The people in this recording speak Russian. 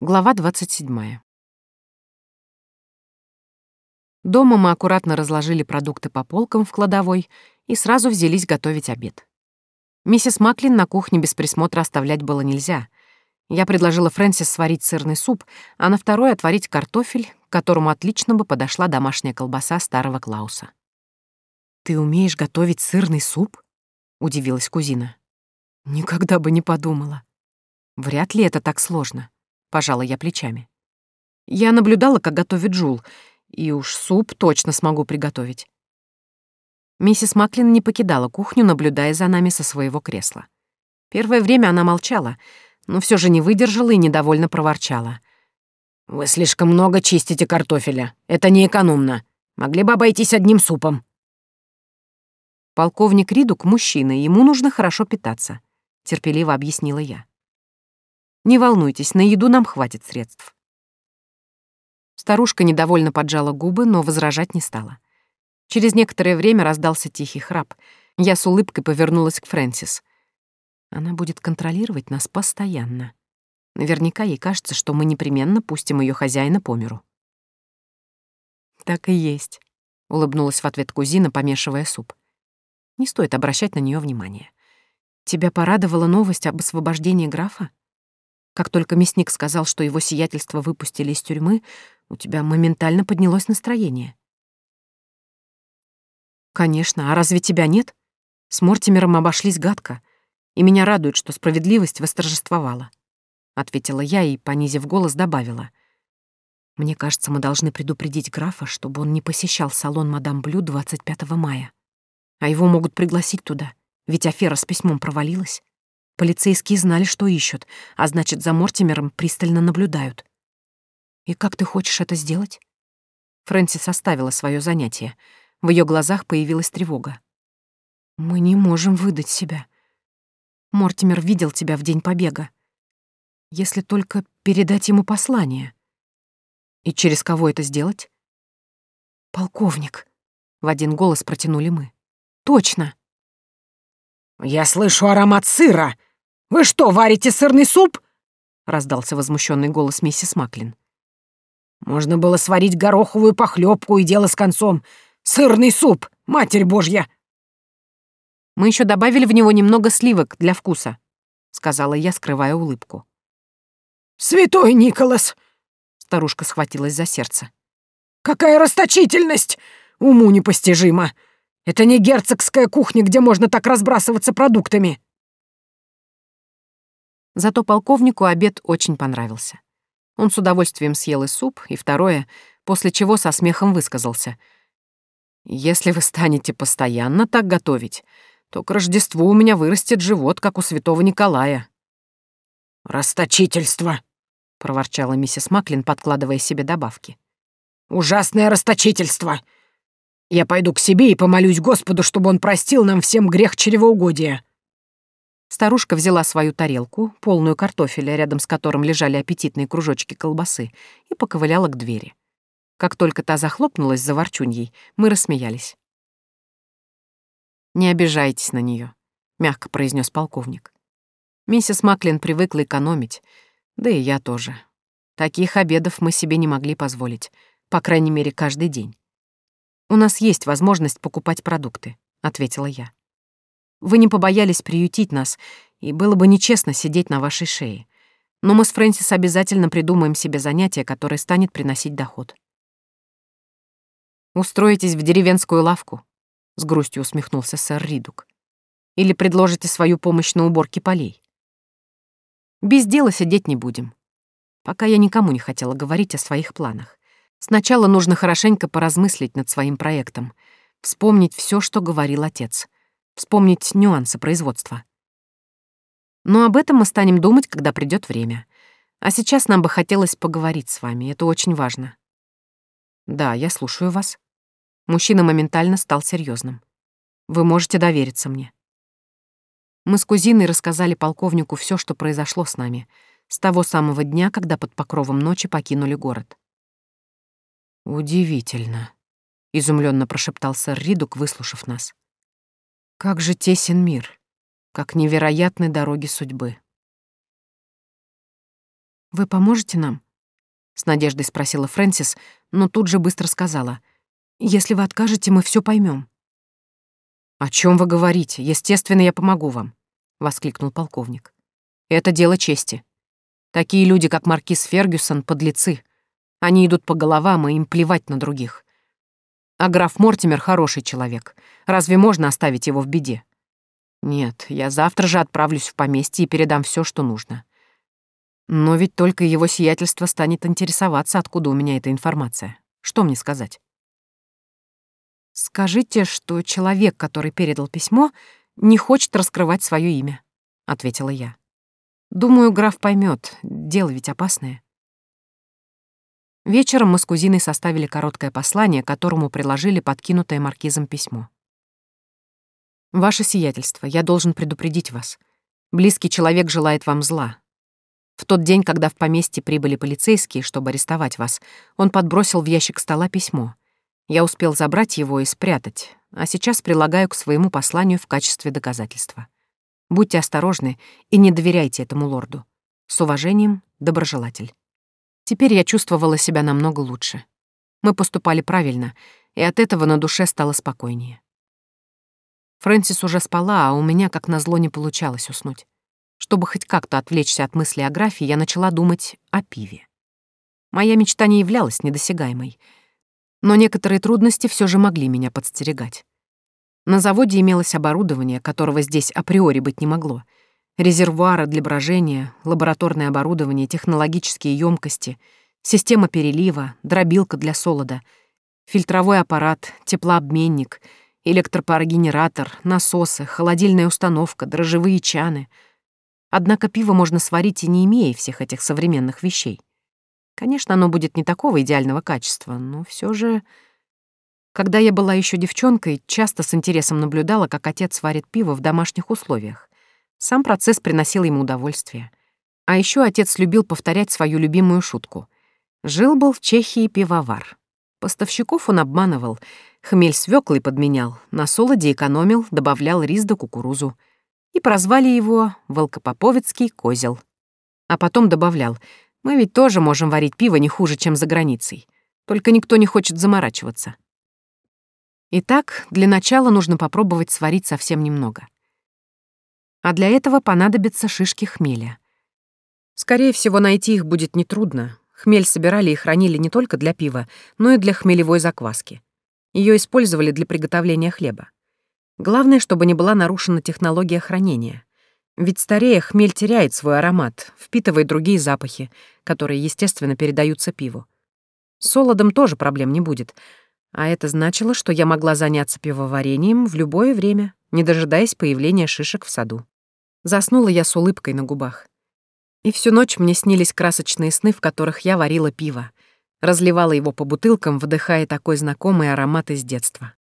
Глава 27. Дома мы аккуратно разложили продукты по полкам в кладовой и сразу взялись готовить обед. Миссис Маклин на кухне без присмотра оставлять было нельзя. Я предложила Фрэнсис сварить сырный суп, а на второй отварить картофель, к которому отлично бы подошла домашняя колбаса старого Клауса. «Ты умеешь готовить сырный суп?» — удивилась кузина. «Никогда бы не подумала. Вряд ли это так сложно». — пожала я плечами. «Я наблюдала, как готовит Джул, и уж суп точно смогу приготовить». Миссис Маклин не покидала кухню, наблюдая за нами со своего кресла. Первое время она молчала, но все же не выдержала и недовольно проворчала. «Вы слишком много чистите картофеля. Это неэкономно. Могли бы обойтись одним супом». «Полковник Ридук — мужчина, ему нужно хорошо питаться», — терпеливо объяснила я. Не волнуйтесь, на еду нам хватит средств. Старушка недовольно поджала губы, но возражать не стала. Через некоторое время раздался тихий храп. Я с улыбкой повернулась к Фрэнсис. Она будет контролировать нас постоянно. Наверняка ей кажется, что мы непременно пустим ее хозяина по миру. «Так и есть», — улыбнулась в ответ кузина, помешивая суп. «Не стоит обращать на нее внимание. Тебя порадовала новость об освобождении графа?» Как только мясник сказал, что его сиятельство выпустили из тюрьмы, у тебя моментально поднялось настроение. Конечно, а разве тебя нет? С Мортимером обошлись гадко, и меня радует, что справедливость восторжествовала. Ответила я и, понизив голос, добавила. Мне кажется, мы должны предупредить графа, чтобы он не посещал салон мадам Блю 25 мая. А его могут пригласить туда, ведь афера с письмом провалилась. Полицейские знали, что ищут, а значит, за Мортимером пристально наблюдают. И как ты хочешь это сделать? Фрэнсис оставила свое занятие. В ее глазах появилась тревога. Мы не можем выдать себя. Мортимер видел тебя в день побега. Если только передать ему послание. И через кого это сделать? Полковник. В один голос протянули мы. Точно. «Я слышу аромат сыра!» «Вы что, варите сырный суп?» — раздался возмущенный голос миссис Маклин. «Можно было сварить гороховую похлебку и дело с концом. Сырный суп, матерь божья!» «Мы еще добавили в него немного сливок для вкуса», — сказала я, скрывая улыбку. «Святой Николас!» — старушка схватилась за сердце. «Какая расточительность! Уму непостижимо! Это не герцогская кухня, где можно так разбрасываться продуктами!» Зато полковнику обед очень понравился. Он с удовольствием съел и суп, и второе, после чего со смехом высказался. «Если вы станете постоянно так готовить, то к Рождеству у меня вырастет живот, как у святого Николая». «Расточительство!» — проворчала миссис Маклин, подкладывая себе добавки. «Ужасное расточительство! Я пойду к себе и помолюсь Господу, чтобы он простил нам всем грех чревоугодия». Старушка взяла свою тарелку, полную картофеля, рядом с которым лежали аппетитные кружочки колбасы, и поковыляла к двери. Как только та захлопнулась за ворчуньей, мы рассмеялись. «Не обижайтесь на нее, мягко произнес полковник. Миссис Маклин привыкла экономить, да и я тоже. Таких обедов мы себе не могли позволить, по крайней мере, каждый день. «У нас есть возможность покупать продукты», — ответила я. Вы не побоялись приютить нас, и было бы нечестно сидеть на вашей шее. Но мы с Фрэнсис обязательно придумаем себе занятие, которое станет приносить доход. Устроитесь в деревенскую лавку, с грустью усмехнулся сэр Ридук. Или предложите свою помощь на уборке полей. Без дела сидеть не будем. Пока я никому не хотела говорить о своих планах. Сначала нужно хорошенько поразмыслить над своим проектом, вспомнить все, что говорил отец — вспомнить нюансы производства. Но об этом мы станем думать, когда придет время. А сейчас нам бы хотелось поговорить с вами, это очень важно. Да, я слушаю вас. Мужчина моментально стал серьезным. Вы можете довериться мне. Мы с кузиной рассказали полковнику все, что произошло с нами, с того самого дня, когда под покровом ночи покинули город. «Удивительно», — изумленно прошептал сэр Ридук, выслушав нас. Как же тесен мир, как невероятны дороги судьбы. «Вы поможете нам?» — с надеждой спросила Фрэнсис, но тут же быстро сказала. «Если вы откажете, мы все поймем. «О чем вы говорите? Естественно, я помогу вам», — воскликнул полковник. «Это дело чести. Такие люди, как маркиз Фергюсон, подлецы. Они идут по головам, и им плевать на других. А граф Мортимер хороший человек. Разве можно оставить его в беде? Нет, я завтра же отправлюсь в поместье и передам все, что нужно. Но ведь только его сиятельство станет интересоваться, откуда у меня эта информация. Что мне сказать? «Скажите, что человек, который передал письмо, не хочет раскрывать свое имя», — ответила я. «Думаю, граф поймет. дело ведь опасное». Вечером мы с кузиной составили короткое послание, которому приложили подкинутое маркизом письмо. «Ваше сиятельство, я должен предупредить вас. Близкий человек желает вам зла. В тот день, когда в поместье прибыли полицейские, чтобы арестовать вас, он подбросил в ящик стола письмо. Я успел забрать его и спрятать, а сейчас прилагаю к своему посланию в качестве доказательства. Будьте осторожны и не доверяйте этому лорду. С уважением, доброжелатель. Теперь я чувствовала себя намного лучше. Мы поступали правильно, и от этого на душе стало спокойнее. Фрэнсис уже спала, а у меня, как назло, не получалось уснуть. Чтобы хоть как-то отвлечься от мысли о графе, я начала думать о пиве. Моя мечта не являлась недосягаемой, но некоторые трудности все же могли меня подстерегать. На заводе имелось оборудование, которого здесь априори быть не могло — резервуары для брожения, лабораторное оборудование, технологические емкости, система перелива, дробилка для солода, фильтровой аппарат, теплообменник, электропарогенератор, насосы, холодильная установка, дрожжевые чаны. Однако пиво можно сварить и не имея всех этих современных вещей. Конечно, оно будет не такого идеального качества, но все же... Когда я была еще девчонкой, часто с интересом наблюдала, как отец варит пиво в домашних условиях. Сам процесс приносил ему удовольствие. А еще отец любил повторять свою любимую шутку. Жил-был в Чехии пивовар. Поставщиков он обманывал, хмель свёклой подменял, на солоде экономил, добавлял рис да кукурузу. И прозвали его Волкопоповецкий козел. А потом добавлял, мы ведь тоже можем варить пиво не хуже, чем за границей. Только никто не хочет заморачиваться. Итак, для начала нужно попробовать сварить совсем немного а для этого понадобятся шишки хмеля. Скорее всего, найти их будет нетрудно. Хмель собирали и хранили не только для пива, но и для хмелевой закваски. Ее использовали для приготовления хлеба. Главное, чтобы не была нарушена технология хранения. Ведь старея хмель теряет свой аромат, впитывая другие запахи, которые, естественно, передаются пиву. С солодом тоже проблем не будет. А это значило, что я могла заняться пивоварением в любое время, не дожидаясь появления шишек в саду. Заснула я с улыбкой на губах. И всю ночь мне снились красочные сны, в которых я варила пиво, разливала его по бутылкам, вдыхая такой знакомый аромат из детства.